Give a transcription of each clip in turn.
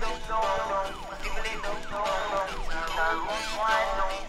don't know, people don't know, people don't know, I don't know.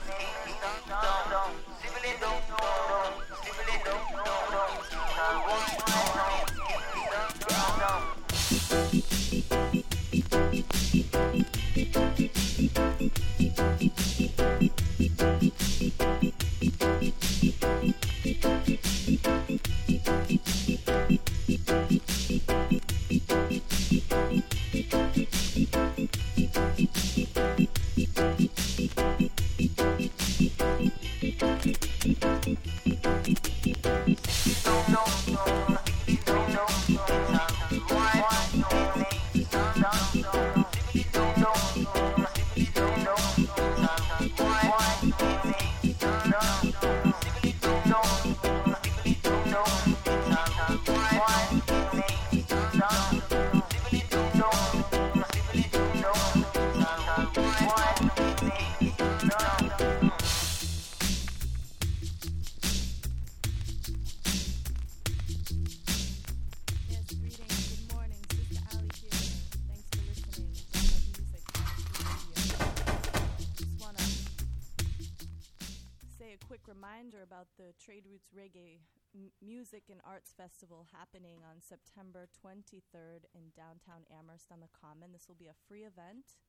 Trade Roots Reggae M- Music and Arts Festival happening on September 23rd in downtown Amherst on the Common. This will be a free event.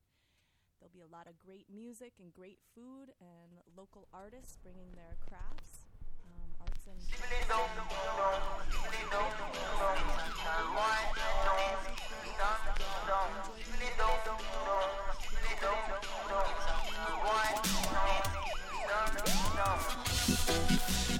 There'll be a lot of great music and great food and local artists bringing their crafts, um, arts and.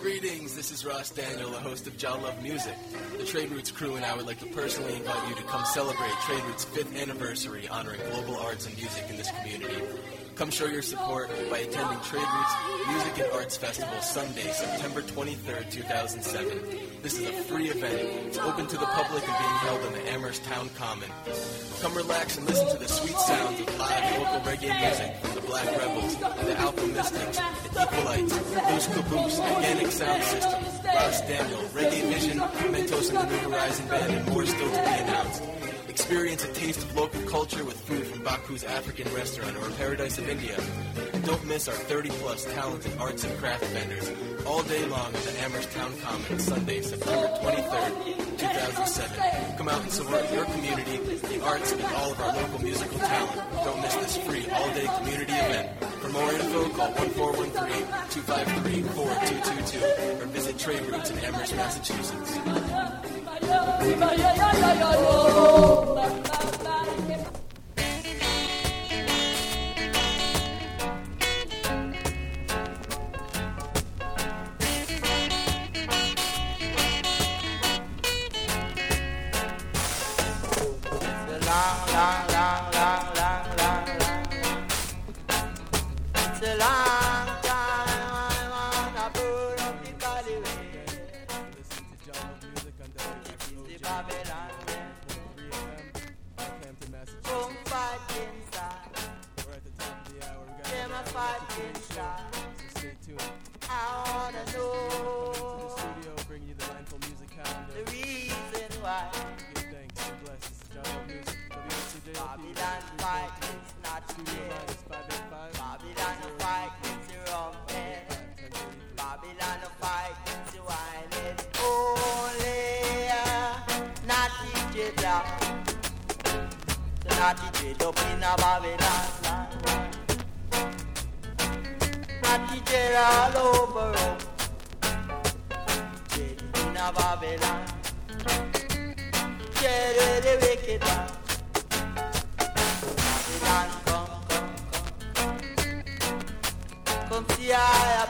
Greetings, this is Ras Daniel, the host of Jah Love Music. The Trade Roots crew and I would like to personally invite you to come celebrate Trade Roots' fifth anniversary honoring global arts and music in this community. Come show your support by attending Trade Roots Music and Arts Festival Sunday, September 23rd, 2007. This is a free event. It's open to the public and being held on the Amherst Town Common. Come relax and listen to the sweet sounds of live local reggae music Black Rebels, the Alpha Mystics, the Equalites, Blues Caboose, Organic Sound System, Ras Daniel, Reggae Vision, Mentos and the New Horizon Band, and more still to be announced. Experience a taste of local culture with food from Baku's African restaurant or Paradise of India. And don't miss our 30 plus talented arts and craft vendors all day long at the Amherst Town Common Sunday, September 23rd, 2007. Come out and support your community, the arts, and all of our local musical talent. Don't miss this free all-day community event. For more info, call 1413-253-4222 or visit Trade Roots in Amherst, Massachusetts.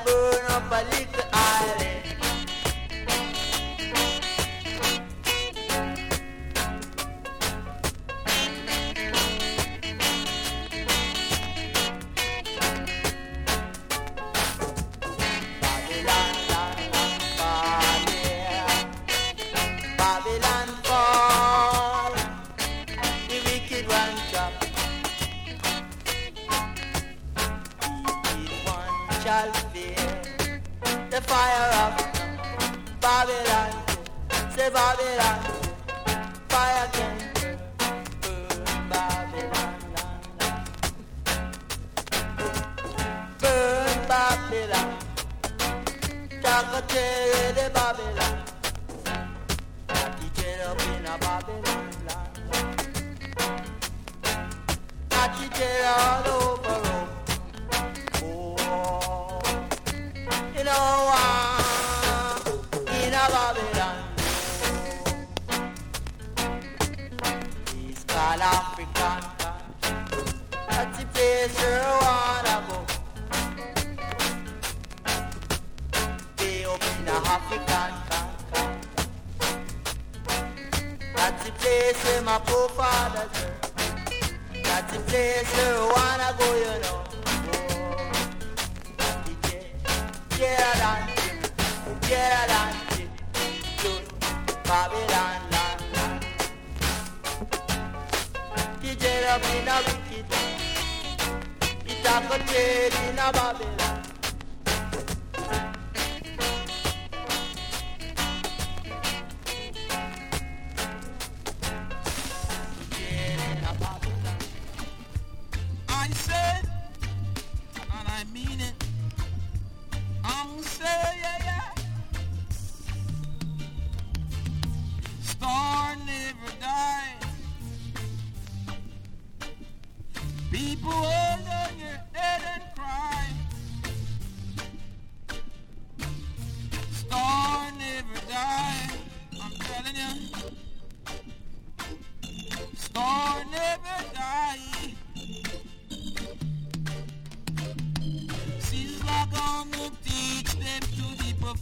Burn up a little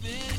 to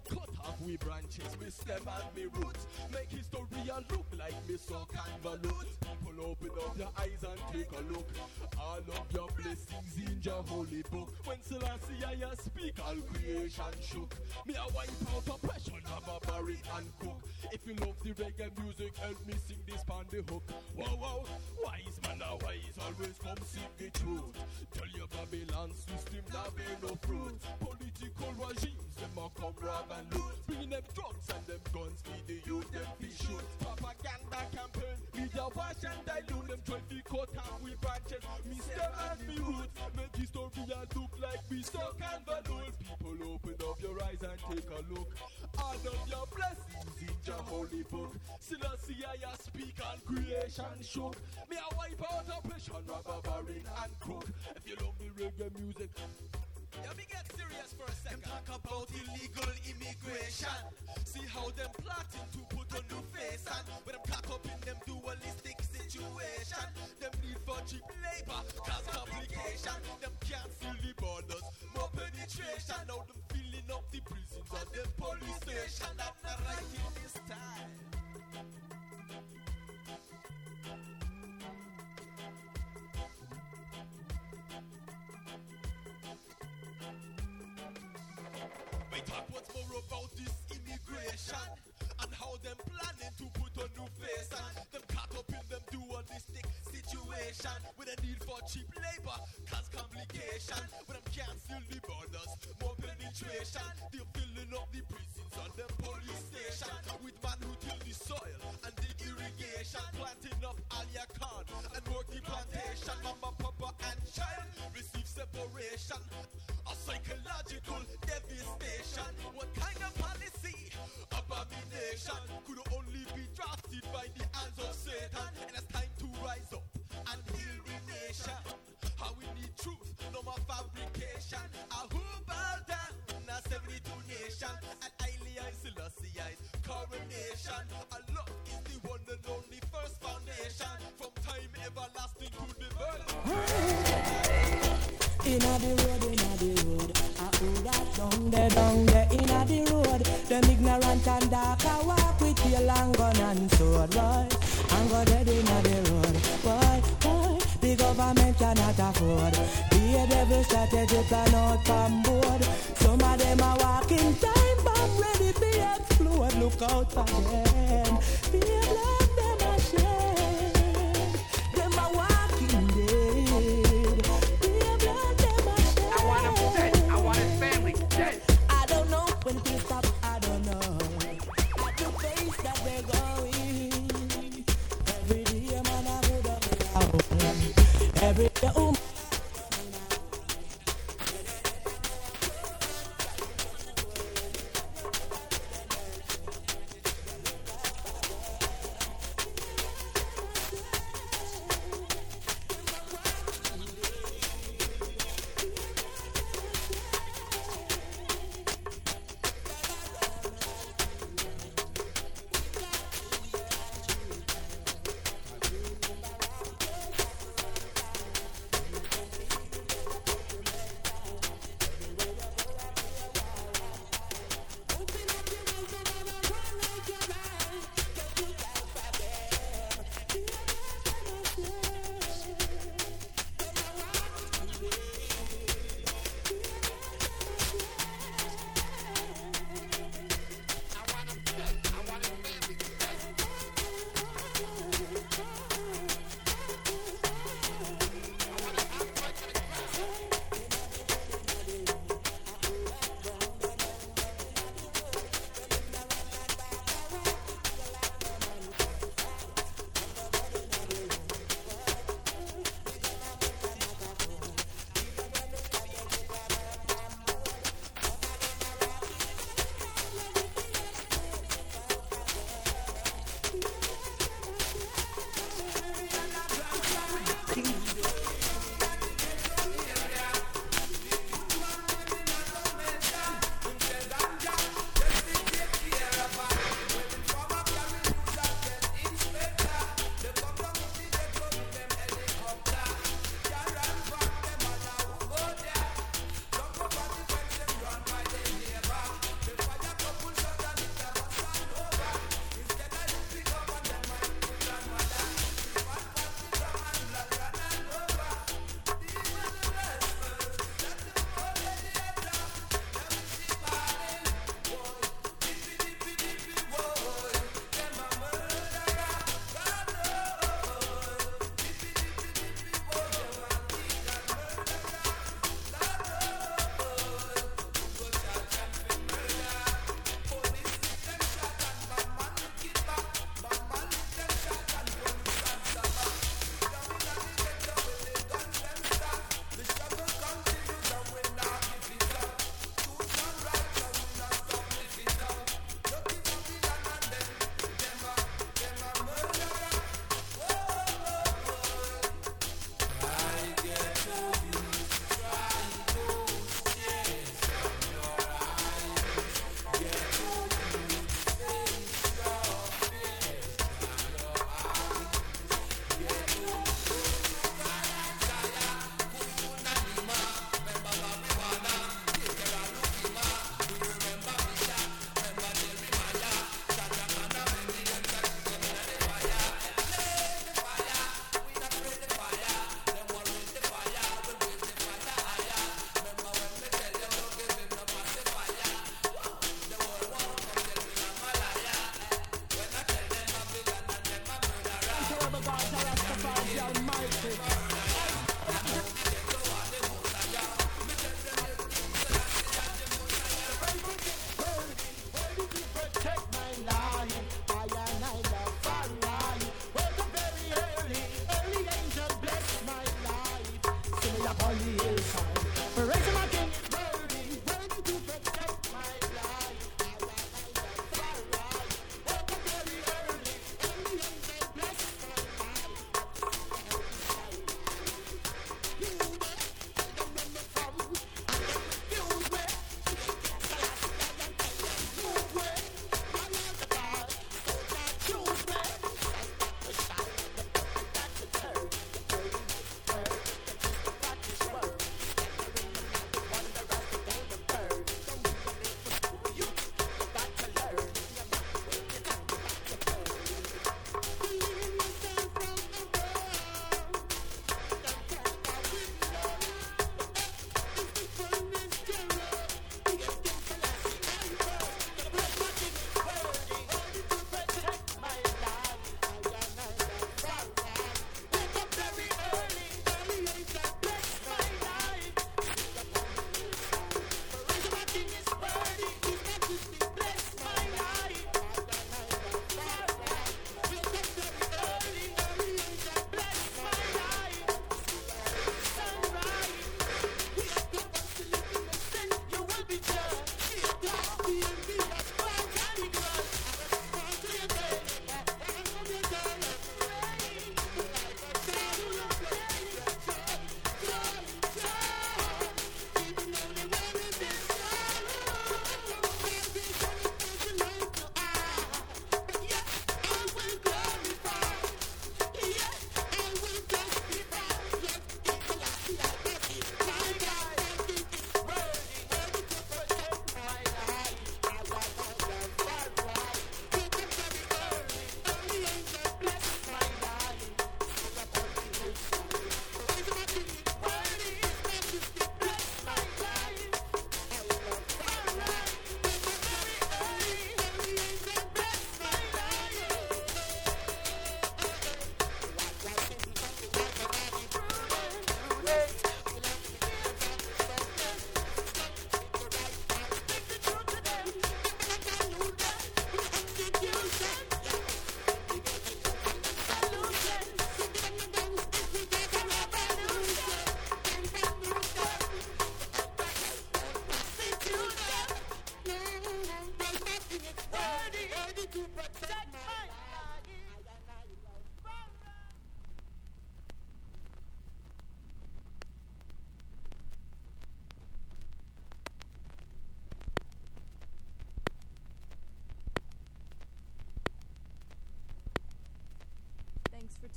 cut off we branches, me stem and me roots. Make history a look like me so convolute. People open up your eyes and take a look. All of your blessings in your holy book. When Selassie I speak, all creation shook. Me a wipe out oppression, have a bury and cook. If you love the reggae music, help me sing this on the hook. Wow, wow, wise man a wise, always come sing the truth. Tell your Babylon system that be no fruit. Political regimes, them a come rob and loot. Bringing them drugs and them guns, feed the youth, them fi shoot. Propaganda campaign, media wash and dilute them try fi cut off we branches. Me stem and me roots, make history a look like we stuck and balloons. People open up your eyes and take a look. All of your blessings in your holy book. Selassie I speak and creation shook. Me a wipe out oppression, robber, barring and crook. If you love the reggae music, Yeah, me get serious for a second. Them talk about illegal immigration. See how them plotting to put a new face on. When them caught up in them dualistic situation. Them need for cheap labor, cause complication. Them can't fill the borders, more penetration. Now them filling up the prisons and the police station. That's not right in this time. What's more about this immigration and how them planning to put a new face on. Them caught up in them dualistic situation with a need for cheap labor, cause complication. When them can't seal the borders, more penetration. They're filling up the prisons and them police station with man who till the soil and the irrigation, planting up all your corn and work the plantation. Mama, papa, and child receive separation. A psychological devastation. What kind of policy? Abomination could only be drafted by the hands of Satan. And it's time to rise up and heal the nation. How we need truth, no more fabrication. A who bow down, now 72 nation. And Haile I Selassie's coronation. A love is the one and only first foundation. From time everlasting to the world. Inna the road, inna the road. I hold that down there, down there inna the road. Them ignorant and dark, I walk with tail and gun and sword, boy. And go dead inna the road, boy, boy. The government cannot afford. The devil strategy plan out from board. Some of them are walking time bomb ready to explode. Look out for them. Be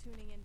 tuning in